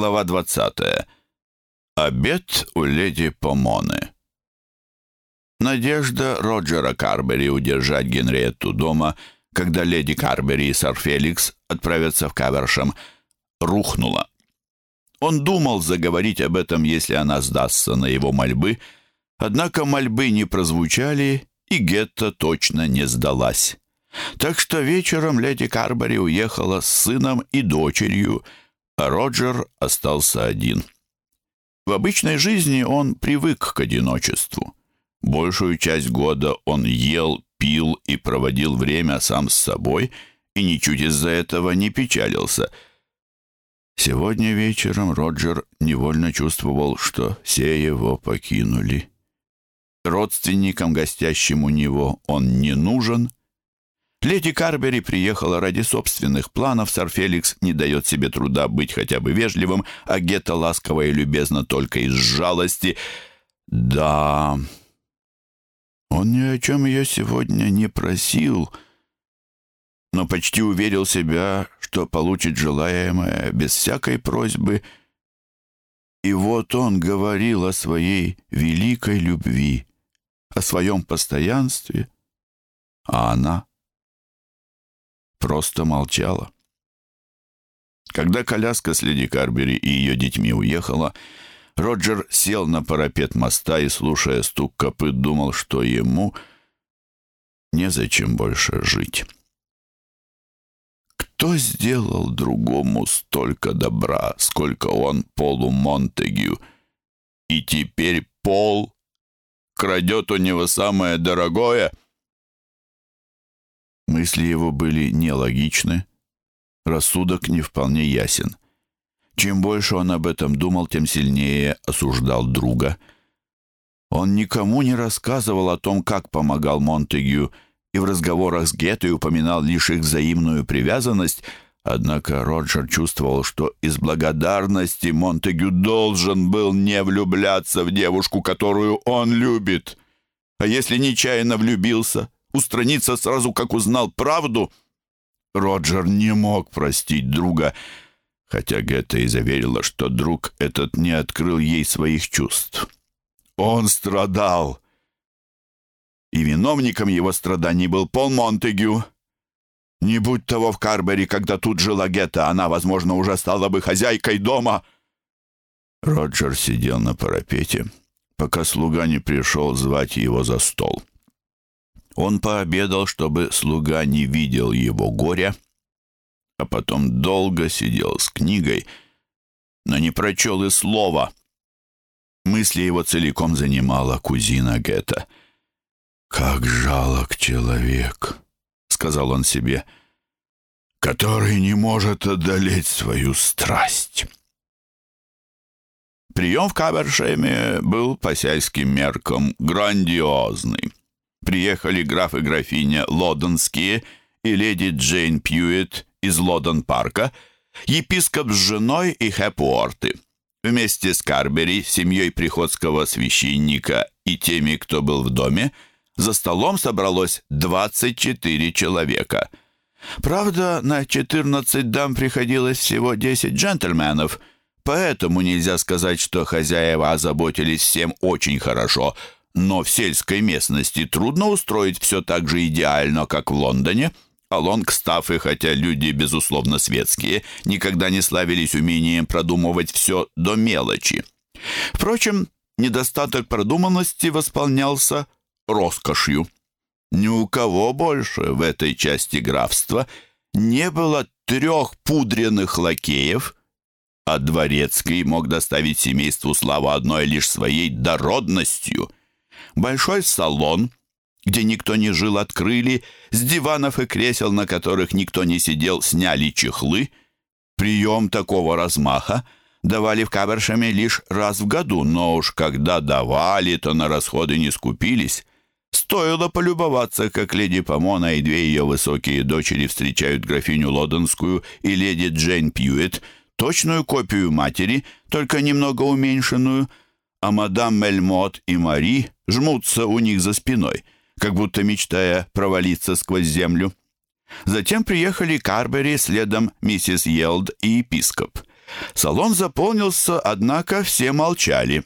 Глава 20. Обед у леди Помоны. Надежда Роджера Карбери удержать Генриетту дома, когда леди Карбери и сэр Феликс отправятся в Кавершем, рухнула. Он думал заговорить об этом, если она сдастся на его мольбы, однако мольбы не прозвучали, и Гетта точно не сдалась. Так что вечером леди Карбери уехала с сыном и дочерью — а Роджер остался один. В обычной жизни он привык к одиночеству. Большую часть года он ел, пил и проводил время сам с собой, и ничуть из-за этого не печалился. Сегодня вечером Роджер невольно чувствовал, что все его покинули. Родственникам, гостящим у него, он не нужен — Леди Карбери приехала ради собственных планов, сэр Феликс не дает себе труда быть хотя бы вежливым, а Гетта ласково и любезно только из жалости. Да, он ни о чем ее сегодня не просил, но почти уверил себя, что получит желаемое без всякой просьбы. И вот он говорил о своей великой любви, о своем постоянстве, а она — просто молчала. Когда коляска с леди Карбери и ее детьми уехала, Роджер сел на парапет моста и, слушая стук копыт, думал, что ему незачем больше жить. Кто сделал другому столько добра, сколько он Полу Монтегю? И теперь Пол крадет у него самое дорогое — Мысли его были нелогичны, рассудок не вполне ясен. Чем больше он об этом думал, тем сильнее осуждал друга. Он никому не рассказывал о том, как помогал Монтегю, и в разговорах с Геттой упоминал лишь их взаимную привязанность, однако Роджер чувствовал, что из благодарности Монтегю должен был не влюбляться в девушку, которую он любит. А если нечаянно влюбился — устраниться сразу, как узнал правду. Роджер не мог простить друга, хотя Гетта и заверила, что друг этот не открыл ей своих чувств. Он страдал, и виновником его страданий был Пол Монтегю. Не будь того в Карбери, когда тут жила Гетта, она, возможно, уже стала бы хозяйкой дома. Роджер сидел на парапете, пока слуга не пришел звать его за стол. Он пообедал, чтобы слуга не видел его горя, а потом долго сидел с книгой, но не прочел и слова. Мысли его целиком занимала кузина Гетта. «Как жалок человек», — сказал он себе, — «который не может одолеть свою страсть». Прием в Кавершеме был по сельским меркам грандиозный приехали граф и графиня Лодонские и леди Джейн Пьюитт из Лодон-парка, епископ с женой и Хэпуорты. Вместе с Карбери, семьей приходского священника и теми, кто был в доме, за столом собралось 24 человека. Правда, на 14 дам приходилось всего 10 джентльменов, поэтому нельзя сказать, что хозяева озаботились всем очень хорошо – но в сельской местности трудно устроить все так же идеально, как в Лондоне, а Лонгстаффы, хотя люди, безусловно, светские, никогда не славились умением продумывать все до мелочи. Впрочем, недостаток продуманности восполнялся роскошью. Ни у кого больше в этой части графства не было трех пудренных лакеев, а дворецкий мог доставить семейству славу одной лишь своей дородностью — Большой салон, где никто не жил, открыли, с диванов и кресел, на которых никто не сидел, сняли чехлы. Прием такого размаха давали в Кавершеме лишь раз в году, но уж когда давали, то на расходы не скупились. Стоило полюбоваться, как леди Помона и две ее высокие дочери встречают графиню Лодонскую и леди Джейн Пьюитт, точную копию матери, только немного уменьшенную — а мадам Мельмот и Мари жмутся у них за спиной, как будто мечтая провалиться сквозь землю. Затем приехали Карбери, следом миссис Елд и епископ. Салон заполнился, однако все молчали.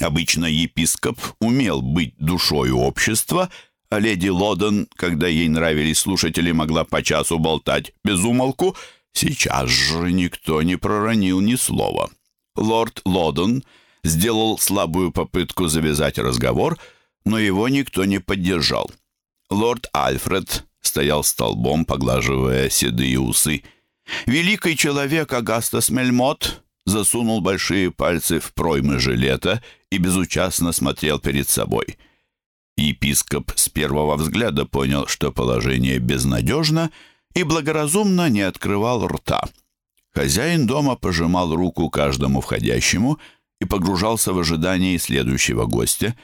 Обычно епископ умел быть душой общества, а леди Лодон, когда ей нравились слушатели, могла по часу болтать без умолку. Сейчас же никто не проронил ни слова. Лорд Лодон сделал слабую попытку завязать разговор, но его никто не поддержал. Лорд Альфред стоял столбом, поглаживая седые усы. Великий человек Агастас Мельмот засунул большие пальцы в проймы жилета и безучастно смотрел перед собой. Епископ с первого взгляда понял, что положение безнадежно, и благоразумно не открывал рта. Хозяин дома пожимал руку каждому входящему и погружался в ожидании следующего гостя.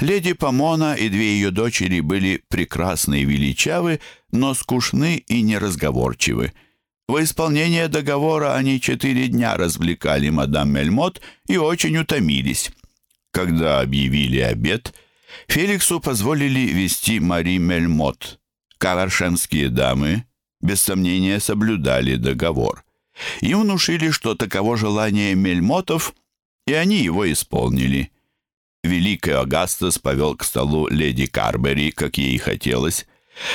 Леди Помона и две ее дочери были прекрасны и величавы, но скучны и неразговорчивы. Во исполнение договора они четыре дня развлекали мадам Мельмот и очень утомились. Когда объявили обед, Феликсу позволили вести Мари Мельмот. Кавершемские дамы, без сомнения, соблюдали договор. Им внушили, что таково желание Мельмотов, и они его исполнили. Великий Агастас повел к столу леди Карбери, как ей хотелось.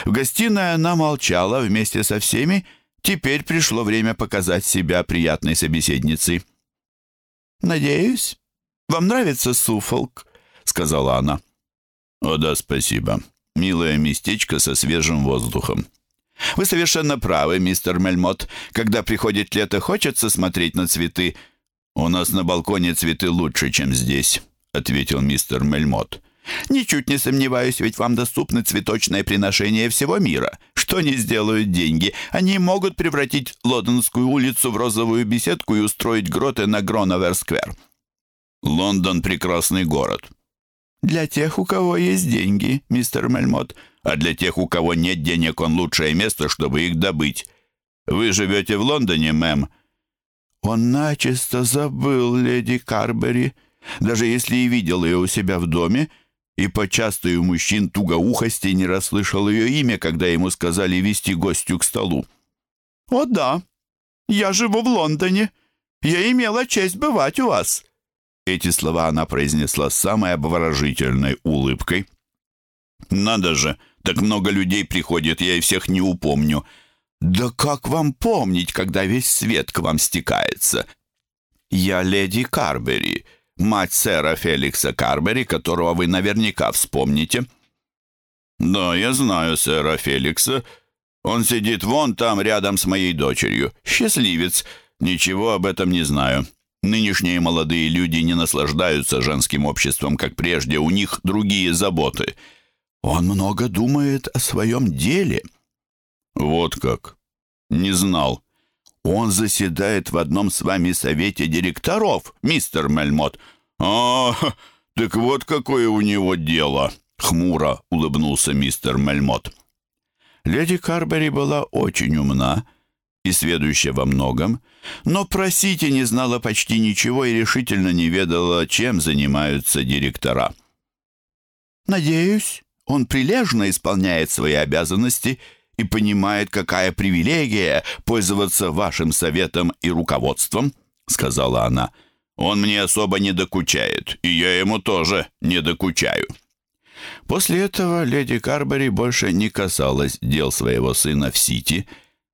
В гостиной она молчала вместе со всеми, Теперь пришло время показать себя приятной собеседницей. «Надеюсь, вам нравится Суфолк?» — сказала она. «О да, спасибо. Милое местечко со свежим воздухом». «Вы совершенно правы, мистер Мельмот. Когда приходит лето, хочется смотреть на цветы». «У нас на балконе цветы лучше, чем здесь», — ответил мистер Мельмот. Ничуть не сомневаюсь, ведь вам доступны цветочные приношения всего мира. Что не сделают деньги? Они могут превратить Лондонскую улицу в розовую беседку и устроить гроты на Гроновер-сквер. Лондон — прекрасный город. Для тех, у кого есть деньги, мистер Мельмот. А для тех, у кого нет денег, он лучшее место, чтобы их добыть. Вы живете в Лондоне, мэм? Он начисто забыл леди Карбери. Даже если и видел ее у себя в доме, и почасто у мужчин тугоухости не расслышал ее имя, когда ему сказали вести гостю к столу. «О да, я живу в Лондоне. Я имела честь бывать у вас». Эти слова она произнесла с самой обворожительной улыбкой. «Надо же, так много людей приходит, я и всех не упомню». «Да как вам помнить, когда весь свет к вам стекается?» «Я леди Карбери», мать сэра Феликса Карбери, которого вы наверняка вспомните». «Да, я знаю сэра Феликса. Он сидит вон там, рядом с моей дочерью. Счастливец. Ничего об этом не знаю. Нынешние молодые люди не наслаждаются женским обществом, как прежде. У них другие заботы. Он много думает о своем деле». «Вот как. Не знал. Он заседает в одном с вами совете директоров, мистер Мельмот. А, так вот какое у него дело, хмуро улыбнулся мистер Мельмот. Леди Карбери была очень умна и сведущая во многом, но про Сити не знала почти ничего и решительно не ведала, чем занимаются директора. «Надеюсь, он прилежно исполняет свои обязанности и понимает, какая привилегия пользоваться вашим советом и руководством», — сказала она. «Он мне особо не докучает, и я ему тоже не докучаю». После этого леди Карбери больше не касалась дел своего сына в Сити.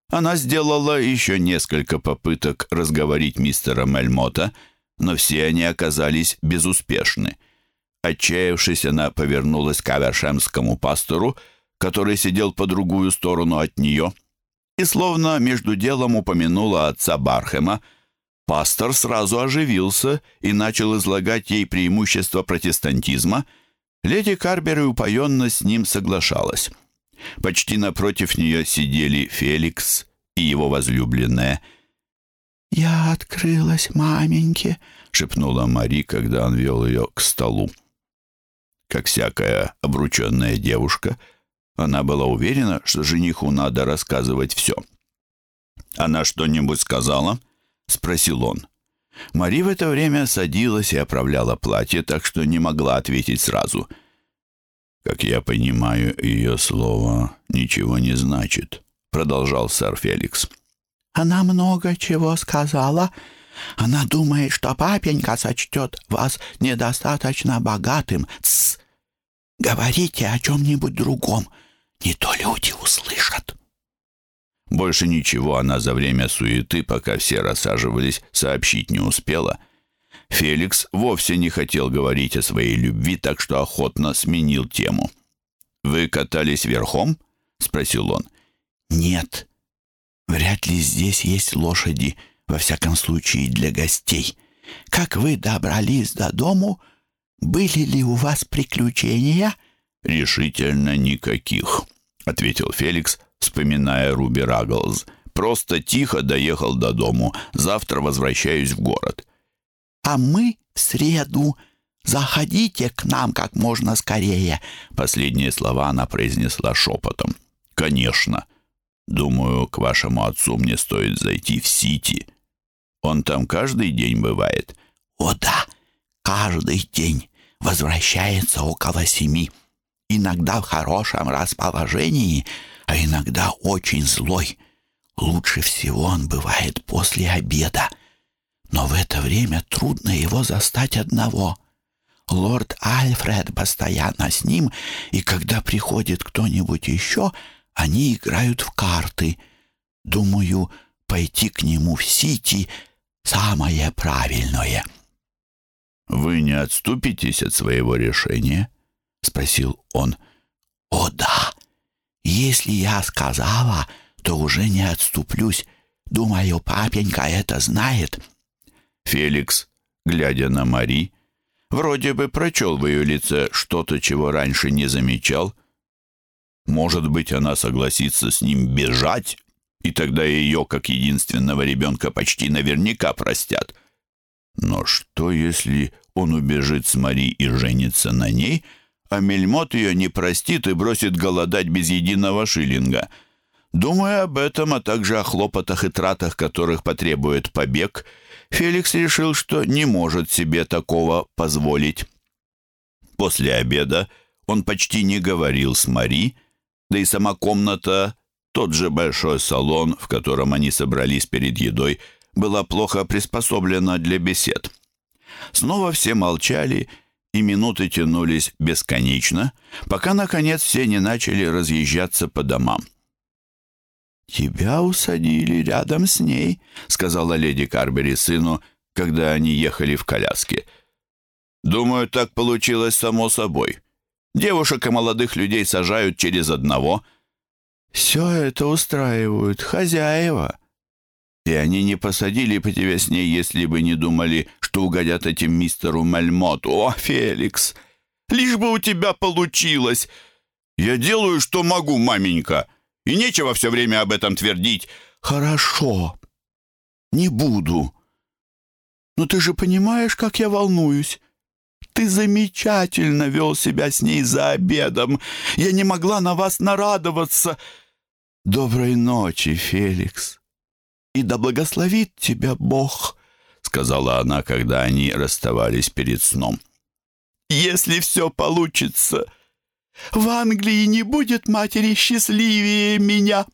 Она сделала еще несколько попыток разговорить мистера Мельмота, но все они оказались безуспешны. Отчаявшись, она повернулась к Авершемскому пастору, который сидел по другую сторону от нее, и словно между делом упомянула отца Бархема, пастор сразу оживился и начал излагать ей преимущества протестантизма. Леди Карбер и упоенно с ним соглашалась. Почти напротив нее сидели Феликс и его возлюбленная. «Я открылась маменьке», — шепнула Мари, когда он вел ее к столу. Как всякая обрученная девушка — она была уверена, что жениху надо рассказывать все. «Она что-нибудь сказала?» — спросил он. Мари в это время садилась и оправляла платье, так что не могла ответить сразу. «Как я понимаю, ее слово ничего не значит», — продолжал сэр Феликс. Она много чего сказала. Она думает, что папенька сочтет вас недостаточно богатым. Тссс! Говорите о чем-нибудь другом, не то люди услышат». Больше ничего она за время суеты, пока все рассаживались, сообщить не успела. Феликс вовсе не хотел говорить о своей любви, так что охотно сменил тему. «Вы катались верхом?» — спросил он. «Нет. Вряд ли здесь есть лошади, во всяком случае для гостей. Как вы добрались до дому? Были ли у вас приключения?» «Решительно никаких», — ответил Феликс, вспоминая Руби Рагглз. «Просто тихо доехал до дому. Завтра возвращаюсь в город». «А мы в среду. Заходите к нам как можно скорее». Последние слова она произнесла шепотом. «Конечно. Думаю, к вашему отцу мне стоит зайти в Сити. Он там каждый день бывает?» «О да, каждый день. Возвращается около семи. Иногда в хорошем расположении, а иногда очень злой. Лучше всего он бывает после обеда. Но в это время трудно его застать одного. Лорд Альфред постоянно с ним, и когда приходит кто-нибудь еще, они играют в карты. Думаю, пойти к нему в Сити — самое правильное». «Вы не отступитесь от своего решения?» — спросил он. «О да! Если я сказала, то уже не отступлюсь. Думаю, папенька это знает». Феликс, глядя на Мари, вроде бы прочел в ее лице что-то, чего раньше не замечал. Может быть, она согласится с ним бежать, и тогда ее, как единственного ребенка, почти наверняка простят. Но что, если он убежит с Мари и женится на ней — а Мельмот ее не простит и бросит голодать без единого шиллинга. Думая об этом, а также о хлопотах и тратах, которых потребует побег, Феликс решил, что не может себе такого позволить. После обеда он почти не говорил с Мари, да и сама комната, тот же большой салон, в котором они собрались перед едой, была плохо приспособлена для бесед. Снова все молчали, и минуты тянулись бесконечно, пока, наконец, все не начали разъезжаться по домам. «Тебя усадили рядом с ней», — сказала леди Карбери сыну, когда они ехали в коляске. «Думаю, так получилось само собой. Девушек и молодых людей сажают через одного». «Все это устраивают хозяева», и они не посадили бы тебя с ней, если бы не думали, что угодят этим мистеру Мальмоту. О, Феликс, лишь бы у тебя получилось. Я делаю, что могу, маменька, и нечего все время об этом твердить. Хорошо, не буду. Но ты же понимаешь, как я волнуюсь. Ты замечательно вел себя с ней за обедом. Я не могла на вас нарадоваться. Доброй ночи, Феликс и да благословит тебя Бог», — сказала она, когда они расставались перед сном. «Если все получится, в Англии не будет матери счастливее меня».